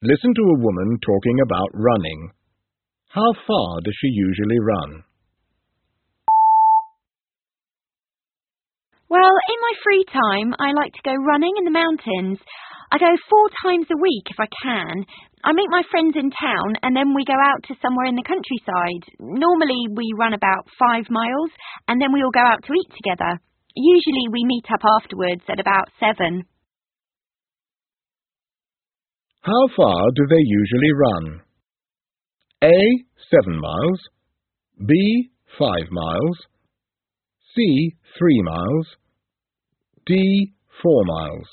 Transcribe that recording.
Listen to a woman talking about running. How far does she usually run? Well, in my free time, I like to go running in the mountains. I go four times a week if I can. I meet my friends in town and then we go out to somewhere in the countryside. Normally we run about five miles and then we all go out to eat together. Usually we meet up afterwards at about seven. How far do they usually run? A. 7 miles B. 5 miles C. 3 miles D. 4 miles